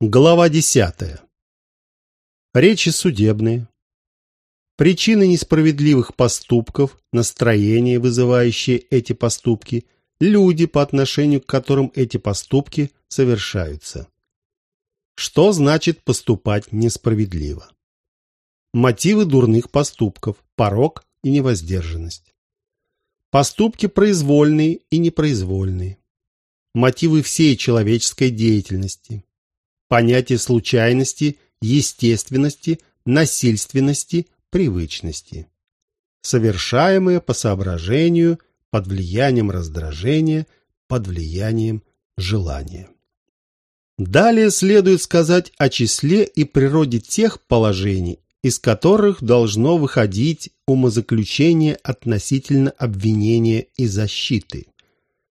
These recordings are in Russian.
Глава 10. Речи судебные. Причины несправедливых поступков, настроения, вызывающие эти поступки, люди, по отношению к которым эти поступки совершаются. Что значит поступать несправедливо? Мотивы дурных поступков, порок и невоздержанность. Поступки произвольные и непроизвольные. Мотивы всей человеческой деятельности – понятие случайности, естественности, насильственности, привычности. Совершаемое по соображению, под влиянием раздражения, под влиянием желания. Далее следует сказать о числе и природе тех положений, из которых должно выходить умозаключение относительно обвинения и защиты.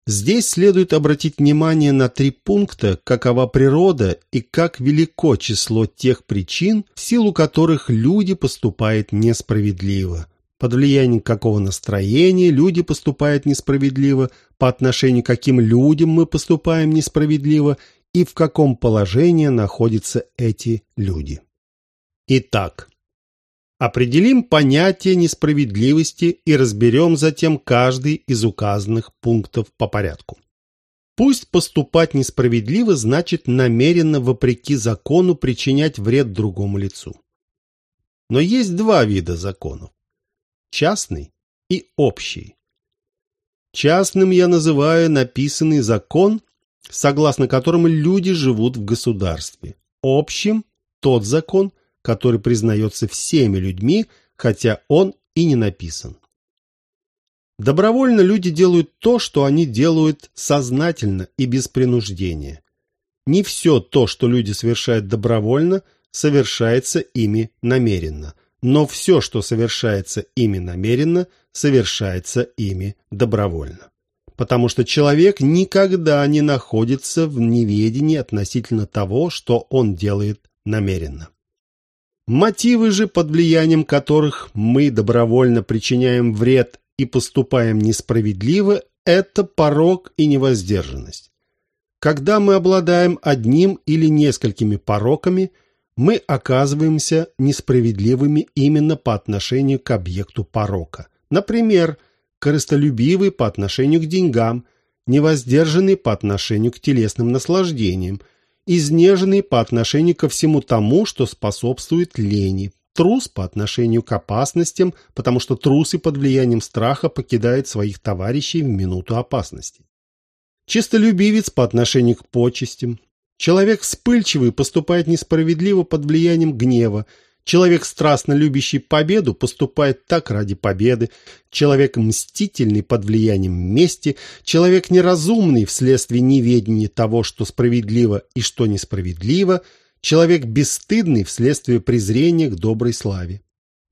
Здесь следует обратить внимание на три пункта, какова природа и как велико число тех причин, в силу которых люди поступают несправедливо. Под влиянием какого настроения люди поступают несправедливо, по отношению к каким людям мы поступаем несправедливо и в каком положении находятся эти люди. Итак, Определим понятие несправедливости и разберем затем каждый из указанных пунктов по порядку. Пусть поступать несправедливо значит намеренно вопреки закону причинять вред другому лицу. Но есть два вида законов – частный и общий. Частным я называю написанный закон, согласно которому люди живут в государстве. Общим – тот закон, который признается всеми людьми, хотя он и не написан. Добровольно люди делают то, что они делают сознательно и без принуждения. Не все то, что люди совершают добровольно, совершается ими намеренно, но все, что совершается ими намеренно, совершается ими добровольно. Потому что человек никогда не находится в неведении относительно того, что он делает намеренно. Мотивы же, под влиянием которых мы добровольно причиняем вред и поступаем несправедливо, это порок и невоздержанность. Когда мы обладаем одним или несколькими пороками, мы оказываемся несправедливыми именно по отношению к объекту порока. Например, корыстолюбивый по отношению к деньгам, невоздержанный по отношению к телесным наслаждениям, изнеженный по отношению ко всему тому, что способствует лени, трус по отношению к опасностям, потому что трусы под влиянием страха покидают своих товарищей в минуту опасности. Чистолюбивец по отношению к почестям. Человек вспыльчивый поступает несправедливо под влиянием гнева, Человек, страстно любящий победу, поступает так ради победы. Человек мстительный под влиянием мести. Человек неразумный вследствие неведения того, что справедливо и что несправедливо. Человек бесстыдный вследствие презрения к доброй славе.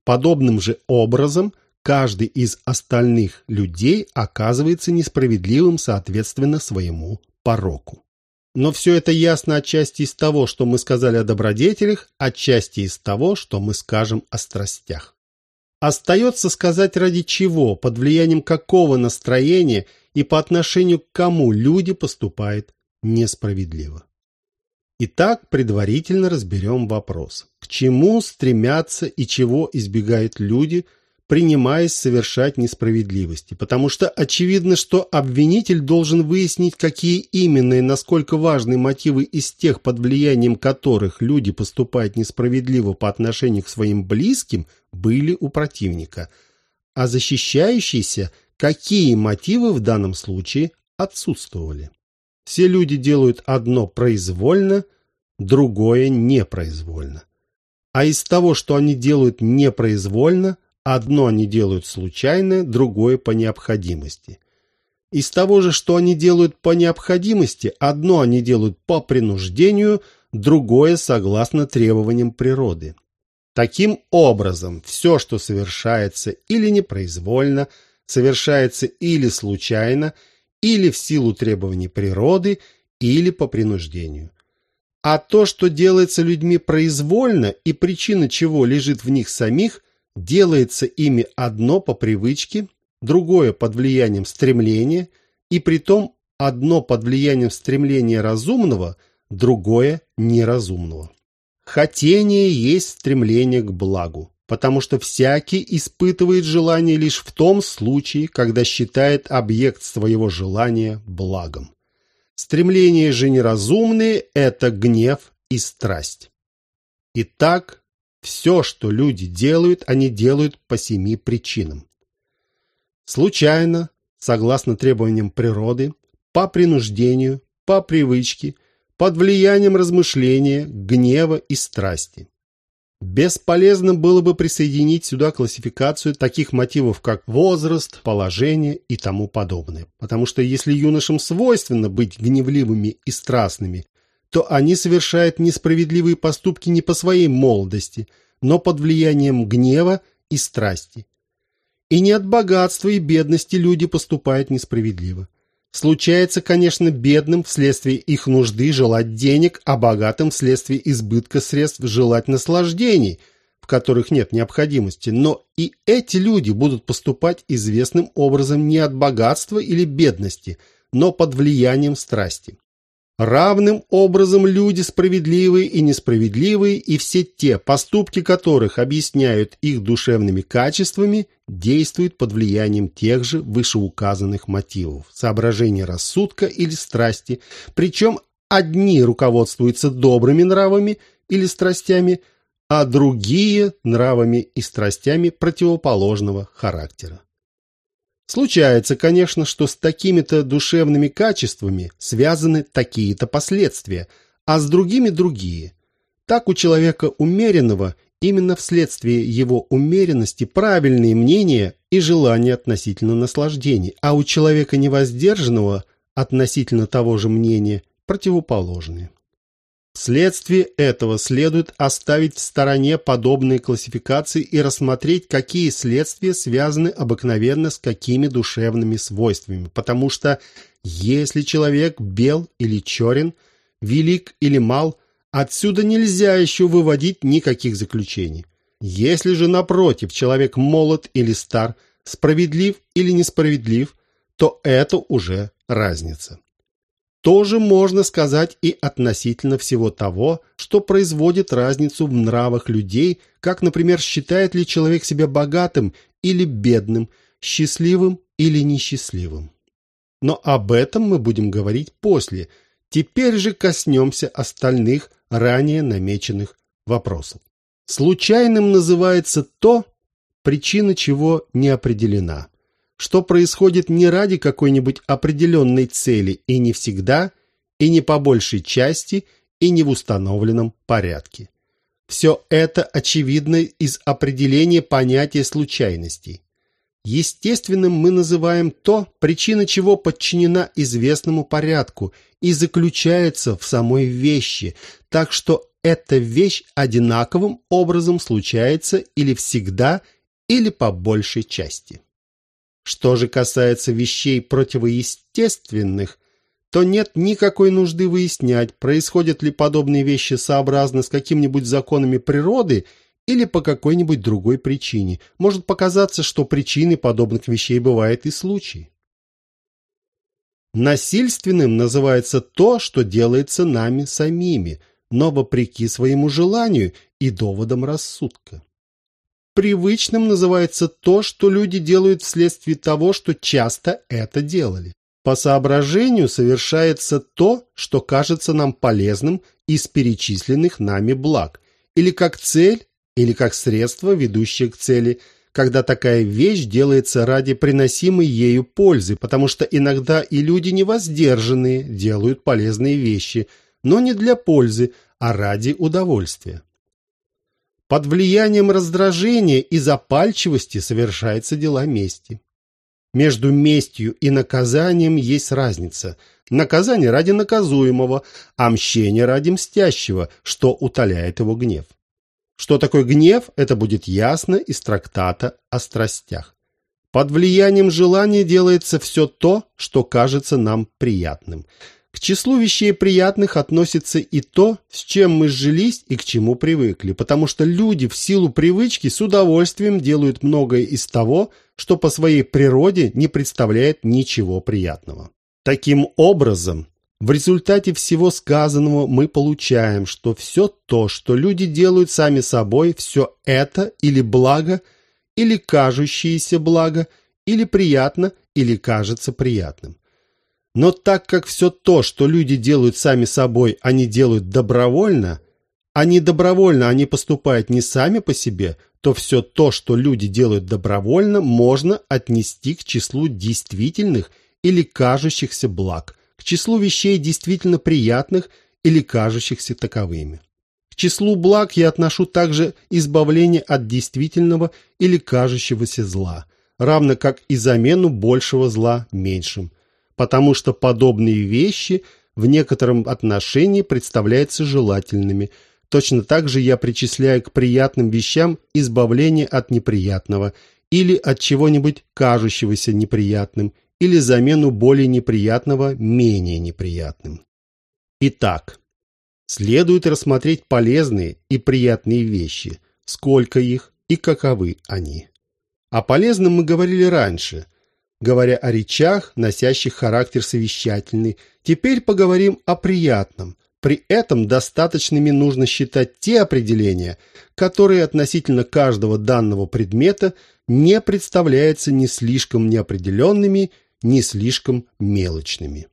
Подобным же образом каждый из остальных людей оказывается несправедливым соответственно своему пороку. Но все это ясно отчасти из того, что мы сказали о добродетелях, отчасти из того, что мы скажем о страстях. Остается сказать, ради чего, под влиянием какого настроения и по отношению к кому люди поступают несправедливо. Итак, предварительно разберем вопрос. К чему стремятся и чего избегают люди – принимаясь совершать несправедливости, потому что очевидно, что обвинитель должен выяснить, какие именно и насколько важны мотивы из тех, под влиянием которых люди поступают несправедливо по отношению к своим близким, были у противника, а защищающийся, какие мотивы в данном случае отсутствовали. Все люди делают одно произвольно, другое непроизвольно. А из того, что они делают непроизвольно, Одно они делают случайно, другое по необходимости. Из того же, что они делают по необходимости, одно они делают по принуждению, другое согласно требованиям природы. Таким образом, все, что совершается или непроизвольно, совершается или случайно, или в силу требований природы, или по принуждению. А то, что делается людьми произвольно и причина чего лежит в них самих – делается ими одно по привычке, другое под влиянием стремления, и притом одно под влиянием стремления разумного, другое – неразумного. Хотение есть стремление к благу, потому что всякий испытывает желание лишь в том случае, когда считает объект своего желания благом. Стремления же неразумные – это гнев и страсть. Итак, все, что люди делают, они делают по семи причинам. Случайно, согласно требованиям природы, по принуждению, по привычке, под влиянием размышления, гнева и страсти. Бесполезно было бы присоединить сюда классификацию таких мотивов, как возраст, положение и тому подобное. Потому что если юношам свойственно быть гневливыми и страстными, то они совершают несправедливые поступки не по своей молодости, но под влиянием гнева и страсти. И не от богатства и бедности люди поступают несправедливо. Случается, конечно, бедным вследствие их нужды желать денег, а богатым вследствие избытка средств желать наслаждений, в которых нет необходимости. Но и эти люди будут поступать известным образом не от богатства или бедности, но под влиянием страсти. Равным образом люди справедливые и несправедливые, и все те, поступки которых объясняют их душевными качествами, действуют под влиянием тех же вышеуказанных мотивов, соображения рассудка или страсти, причем одни руководствуются добрыми нравами или страстями, а другие – нравами и страстями противоположного характера. Случается, конечно, что с такими-то душевными качествами связаны такие-то последствия, а с другими другие. Так у человека умеренного именно вследствие его умеренности правильные мнения и желания относительно наслаждений, а у человека невоздержанного относительно того же мнения противоположные. Вследствие этого следует оставить в стороне подобные классификации и рассмотреть, какие следствия связаны обыкновенно с какими душевными свойствами, потому что если человек бел или черен, велик или мал, отсюда нельзя еще выводить никаких заключений. Если же, напротив, человек молод или стар, справедлив или несправедлив, то это уже разница тоже можно сказать и относительно всего того, что производит разницу в нравах людей, как, например, считает ли человек себя богатым или бедным, счастливым или несчастливым. Но об этом мы будем говорить после. Теперь же коснемся остальных ранее намеченных вопросов. Случайным называется то, причина чего не определена что происходит не ради какой-нибудь определенной цели и не всегда, и не по большей части, и не в установленном порядке. Все это очевидно из определения понятия случайностей. Естественным мы называем то, причина чего подчинена известному порядку и заключается в самой вещи, так что эта вещь одинаковым образом случается или всегда, или по большей части. Что же касается вещей противоестественных, то нет никакой нужды выяснять, происходят ли подобные вещи сообразно с какими-нибудь законами природы или по какой-нибудь другой причине. Может показаться, что причиной подобных вещей бывает и случай. Насильственным называется то, что делается нами самими, но вопреки своему желанию и доводам рассудка. Привычным называется то, что люди делают вследствие того, что часто это делали. По соображению совершается то, что кажется нам полезным из перечисленных нами благ, или как цель, или как средство, ведущее к цели, когда такая вещь делается ради приносимой ею пользы, потому что иногда и люди невоздержанные делают полезные вещи, но не для пользы, а ради удовольствия. Под влиянием раздражения и запальчивости совершаются дела мести. Между местью и наказанием есть разница. Наказание ради наказуемого, а мщение ради мстящего, что утоляет его гнев. Что такое гнев, это будет ясно из трактата о страстях. Под влиянием желания делается все то, что кажется нам приятным – к числу вещей приятных относится и то, с чем мы сжились и к чему привыкли, потому что люди в силу привычки с удовольствием делают многое из того, что по своей природе не представляет ничего приятного. Таким образом, В результате всего сказанного мы получаем, что все то, что люди делают сами собой, все это или благо, или кажущееся благо, или приятно, или кажется приятным. Но так как все то, что люди делают сами собой, они делают добровольно, а не добровольно они поступают не сами по себе, то все то, что люди делают добровольно, можно отнести к числу действительных или кажущихся благ – к числу вещей действительно приятных или кажущихся таковыми. К числу благ я отношу также избавление от действительного или кажущегося зла, равно как и замену большего зла меньшим, потому что подобные вещи в некотором отношении представляются желательными. Точно так же я причисляю к приятным вещам избавление от неприятного или от чего-нибудь кажущегося неприятным или замену более неприятного менее неприятным. Итак, следует рассмотреть полезные и приятные вещи, сколько их и каковы они. О полезном мы говорили раньше, говоря о речах, носящих характер совещательный. Теперь поговорим о приятном. При этом достаточными нужно считать те определения, которые относительно каждого данного предмета не представляются ни слишком неопределенными, не слишком мелочными.